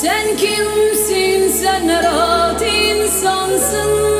Sen kimsin? Sen rahat insansın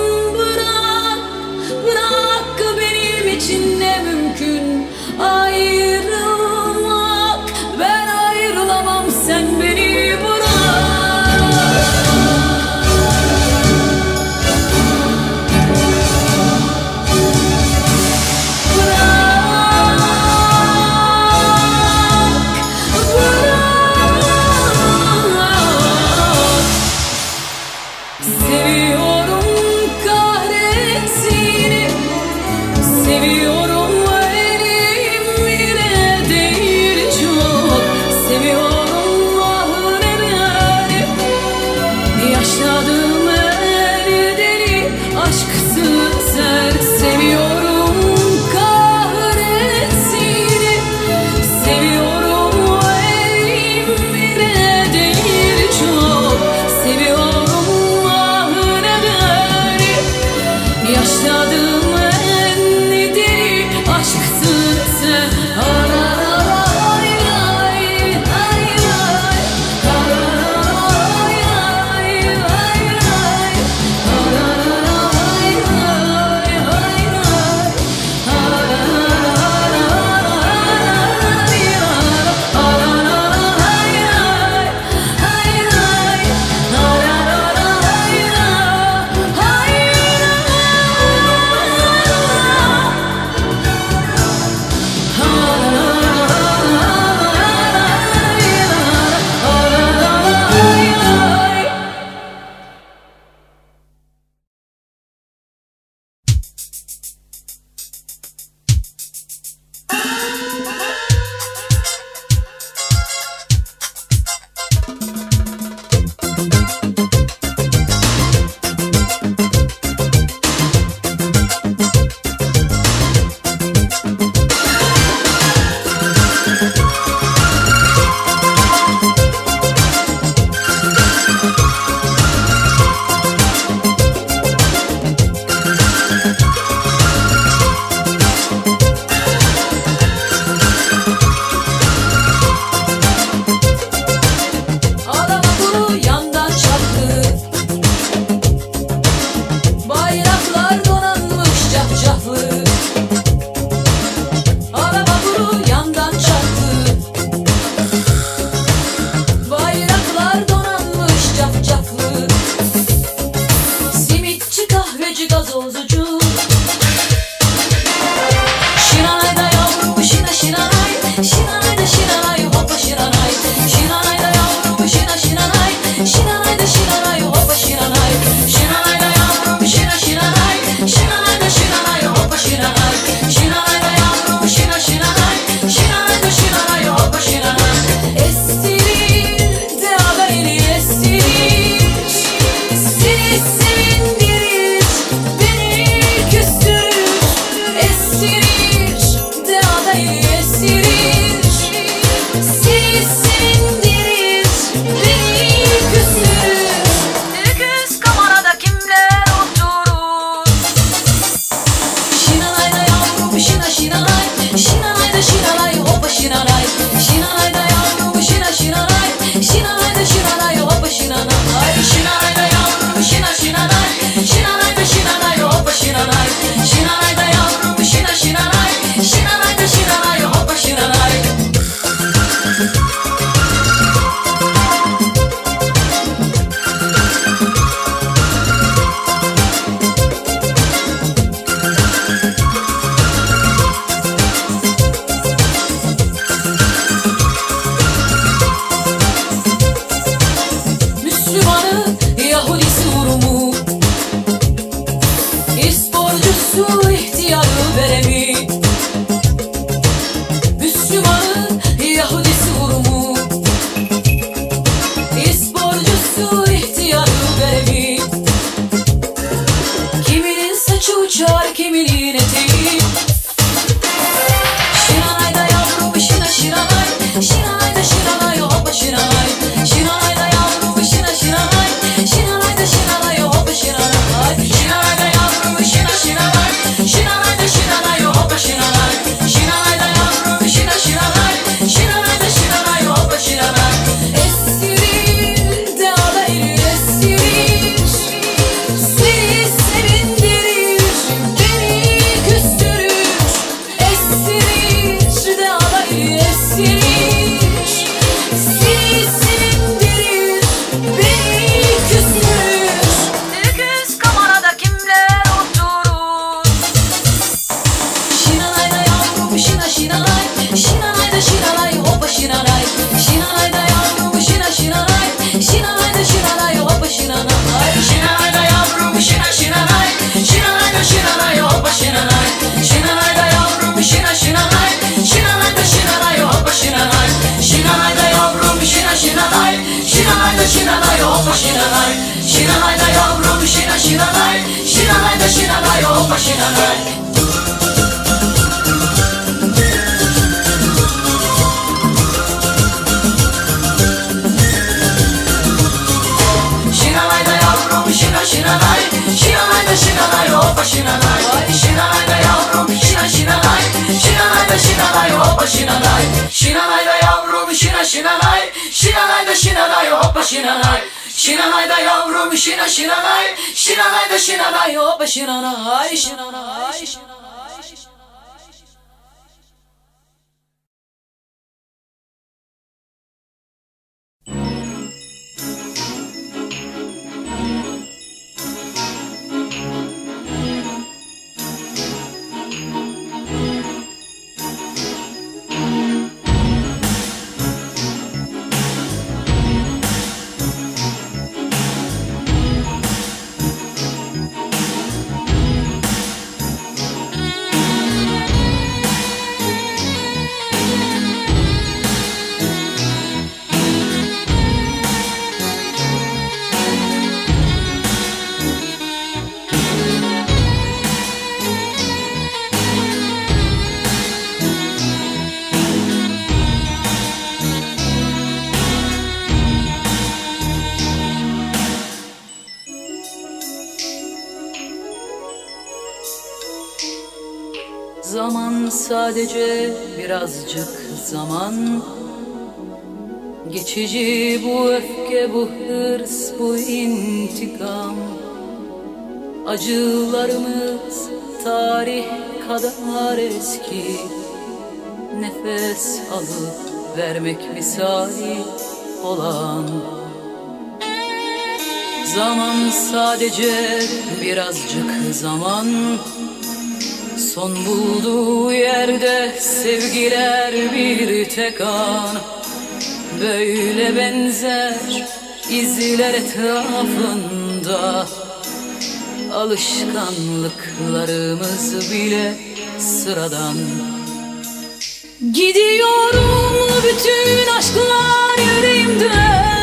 tirana, eu roupa tirana. Ayş, Ayş. sadece birazcık zaman Geçici bu öfke, bu hırs, bu intikam. Acılarımız tarih kadar eski. Nefes alıp vermek misali olan Zaman. Sadece birazcık zaman Son bulduğu yerde sevgiler bir tek an. Böyle benzer izler etrafında. Alışkanlıklarımız bile sıradan. Gidiyorum bütün aşklar yüreğimden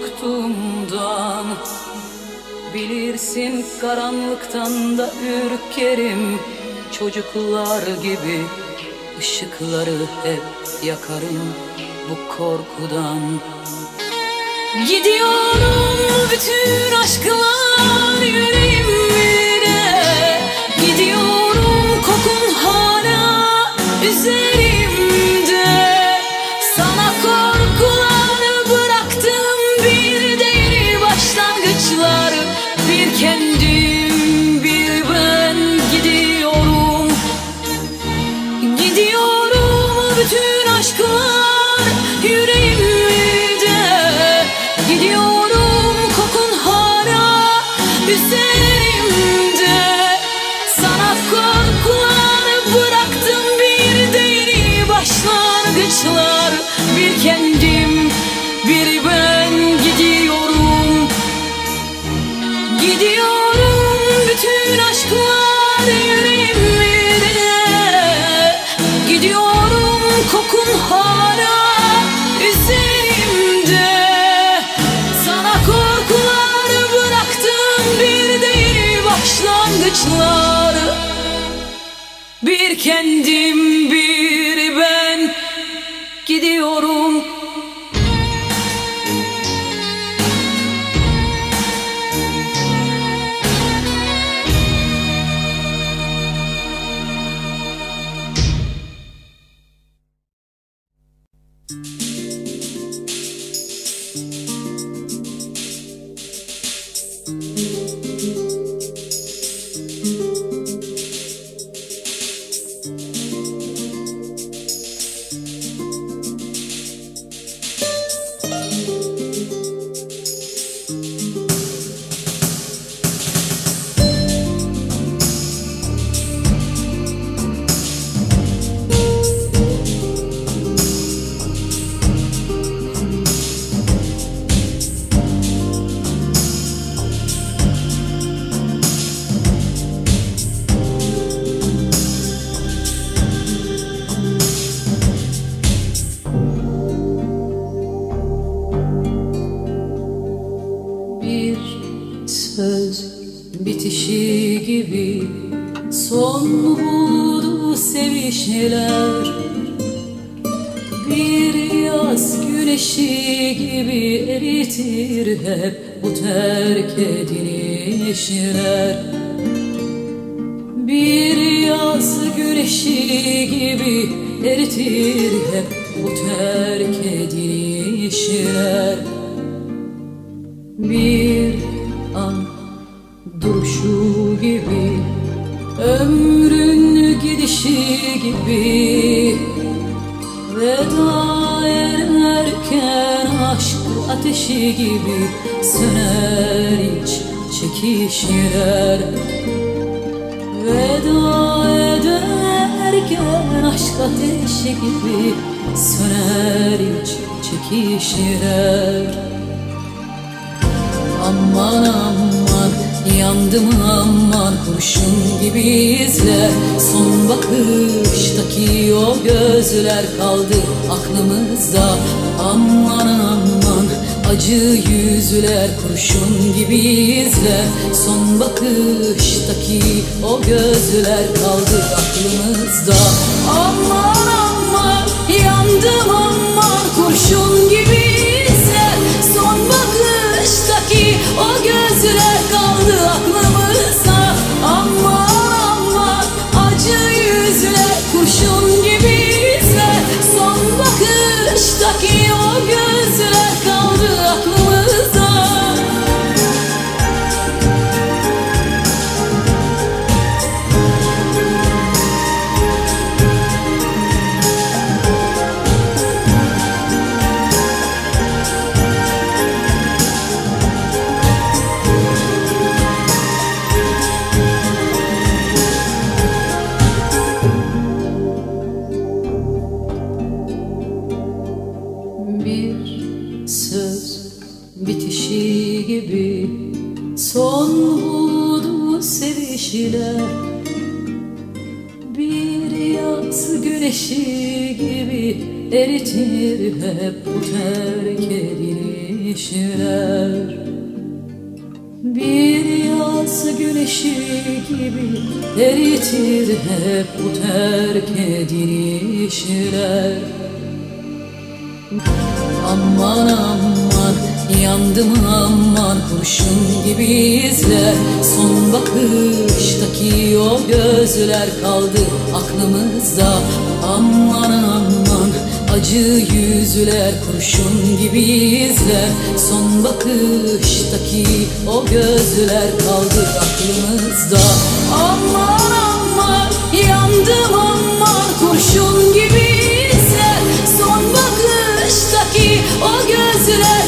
korktuğumdan Bilirsin karanlıktan da ürkerim. Çocuklar gibi ışıkları hep yakarım bu korkudan. Gidiyorum bütün aşklar yüreğimde Gidiyorum kokun hala üzerimde Bir çekişler Veda ederken aşk ateşi gibi Söner iç çekişler Aman aman yandım aman kurşun gibi izler. Son bakıştaki o gözler kaldı aklımızda. Aman aman acı yüzler kurşun gibi izler. Son bakıştaki o gözler kaldı aklımızda. Aman aman yandım aman kurşun gibi eritir hep bu terk edilişler Bir yaz güneşi gibi eritir hep bu terk edilişler Aman aman yandım aman kurşun gibi izler. Son bakıştaki o gözler kaldı aklımızda. Aman aman acı yüzler kurşun gibi izler. Son bakıştaki o gözler kaldı aklımızda. Aman aman yandım aman kurşun gibi izler. Son bakıştaki o gözler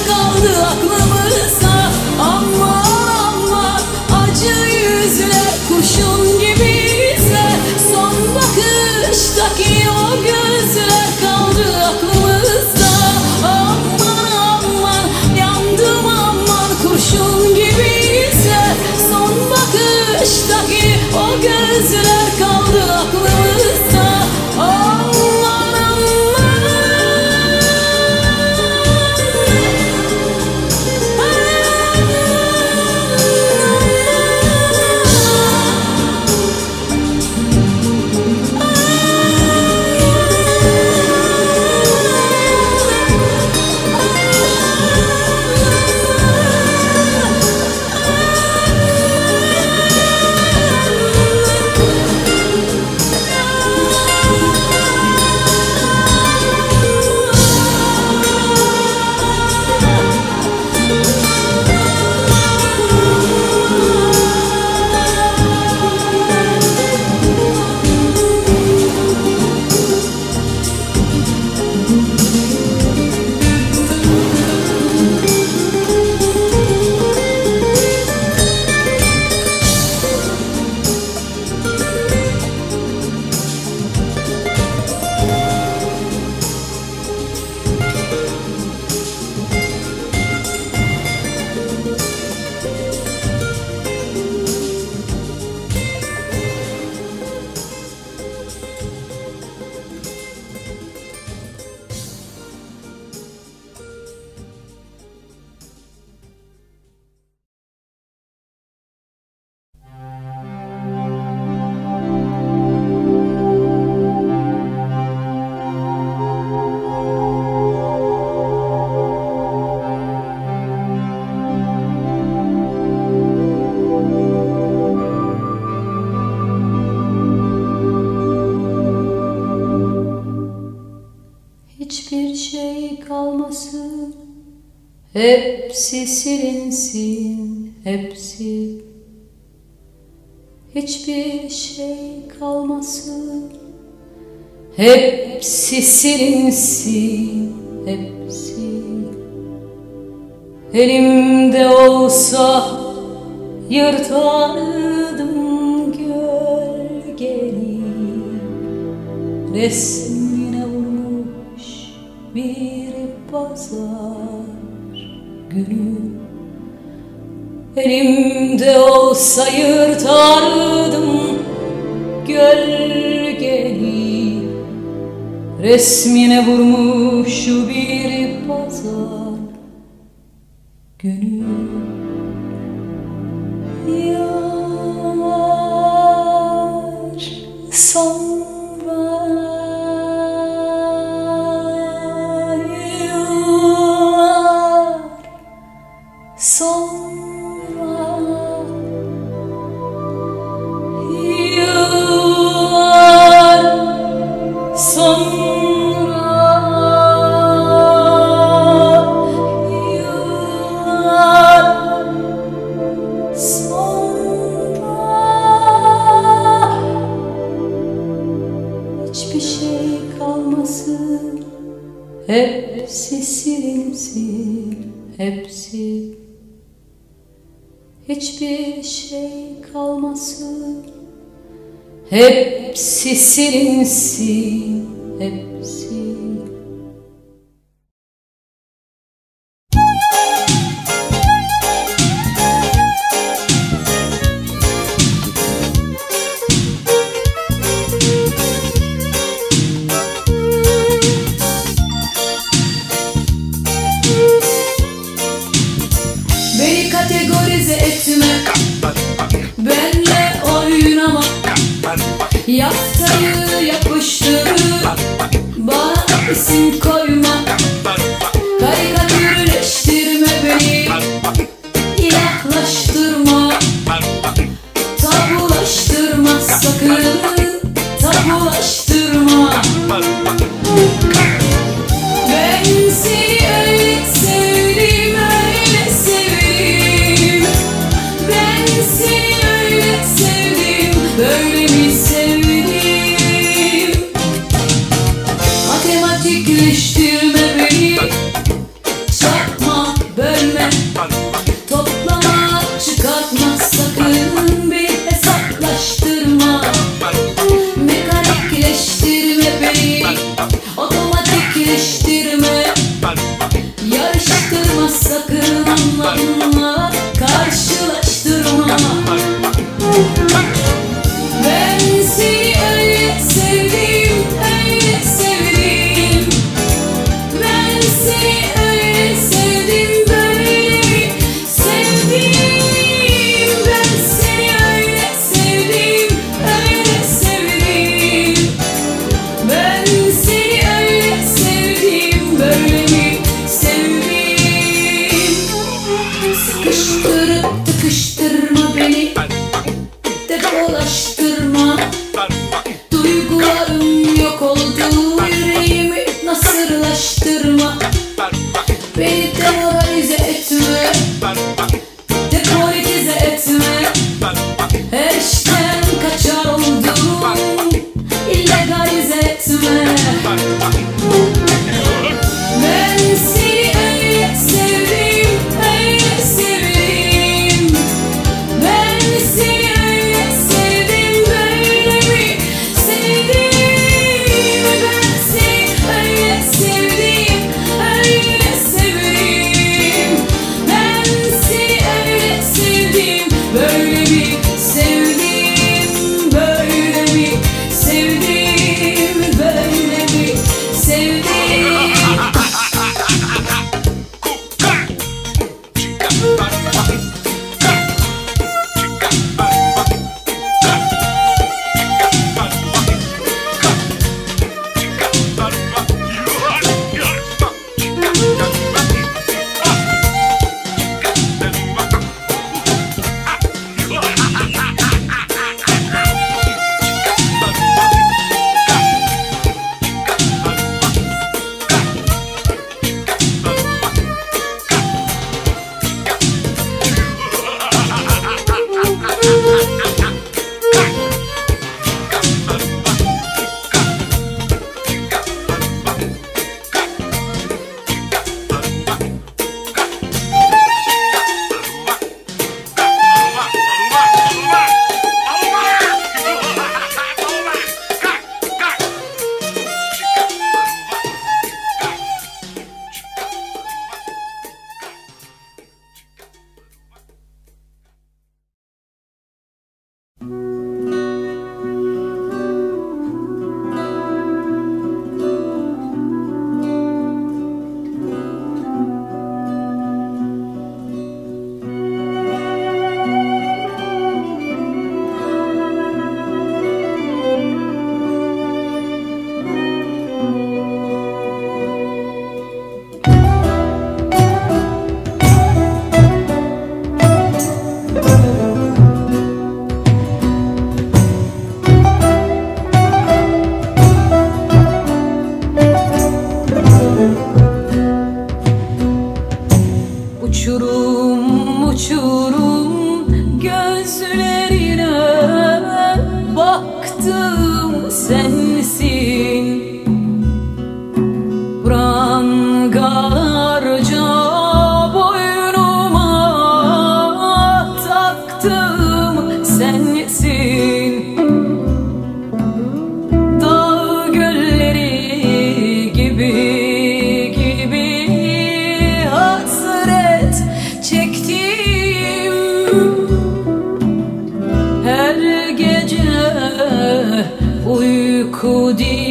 kalmasın Hepsi silinsin Hepsi Elimde olsa Yırtardım gölgeni. Resmine vurmuş bir pazar günü. Elimde olsa yırtardım gölgeni Resmine vurmuş bir pazar günü hepsi silinsin hepsi Her gece uyku değil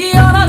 Y ahora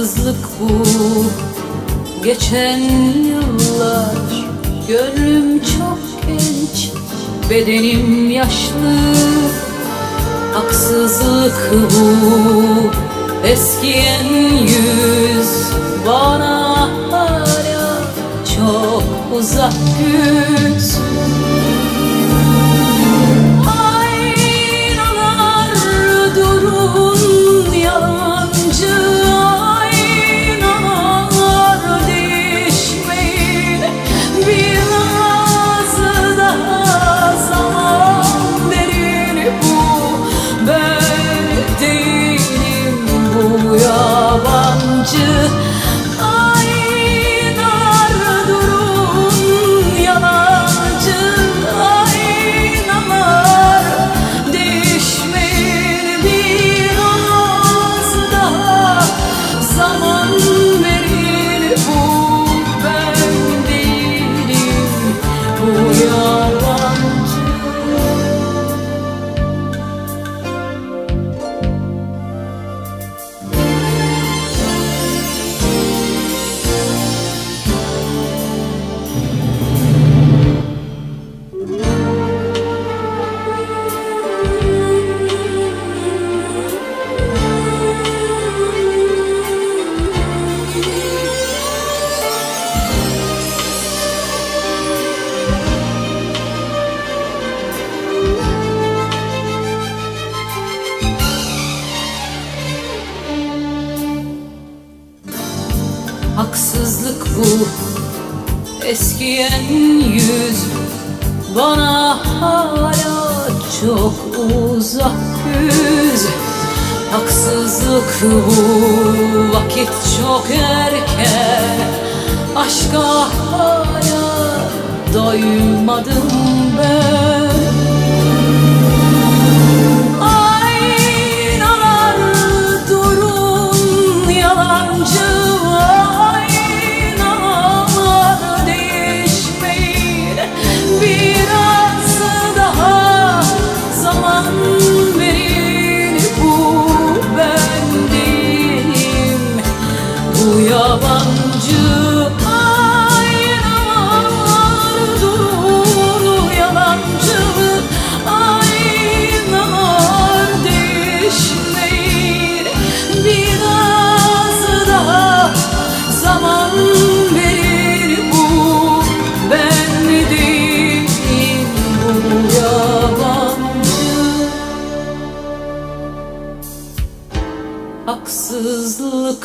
Haksızlık bu. Geçen yıllar Gönlüm çok genç Bedenim yaşlı. Haksızlık bu. Eskiyen yüz Bana hala Çok uzak yüz. hala çok uzak güz Haksızlık bu vakit çok erken. Aşka hala doymadım ben.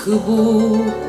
Aşk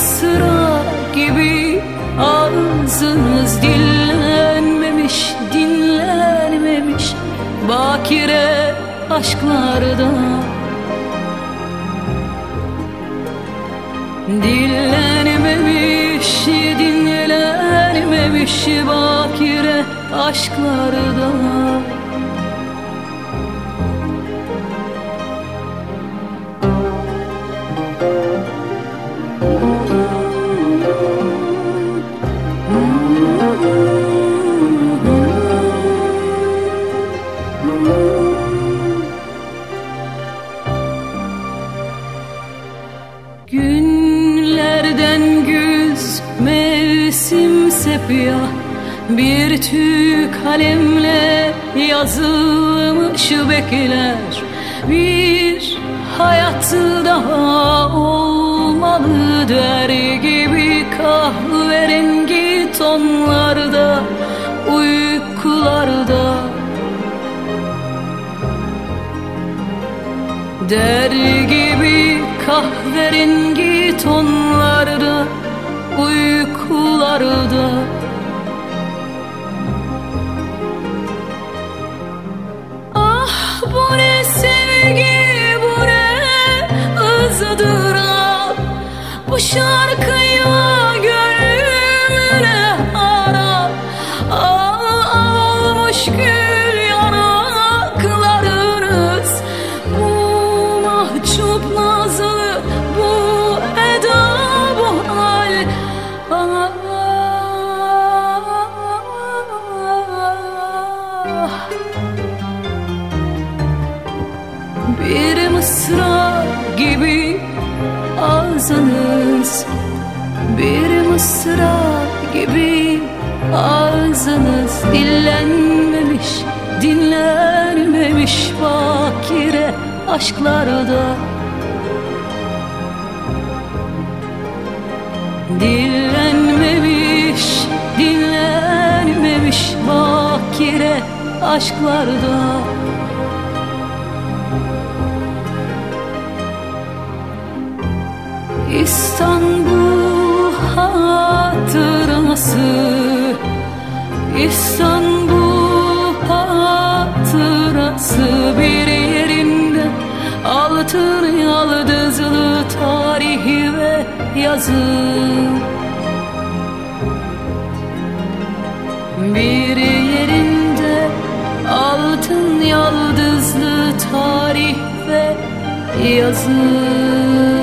mısra gibi ağzınız dinlenmemiş, dinlenmemiş. Bakire aşklarda Dinlenmemiş, dinlenmemiş. Bakire aşklarda sepya Bir tüy kalemle yazılmış bekler. Bir hayat daha olmalı der gibi Kahverengi tonlarda uykularda. Der gibi kahverengi tonlarda Uykularda Bu aşklarda. Dinlenmemiş, dinlenmemiş bakire aşklarda. İstanbul hatırası İstanbul hatırası bir Altın yaldızlı tarihi ve yazı. Bir yerinde altın yaldızlı tarih ve yazı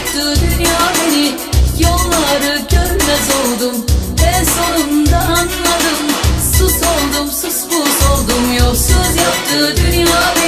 Bıraktı dünya beni Yolları görmez oldum. Ben sonunda anladım Sus oldum sus pus oldum. Yolsuz yaptı dünya beni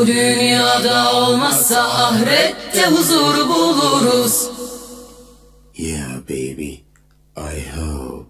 Bu dünyada olmazsa ahirette huzur buluruz Yeah, baby. I hope.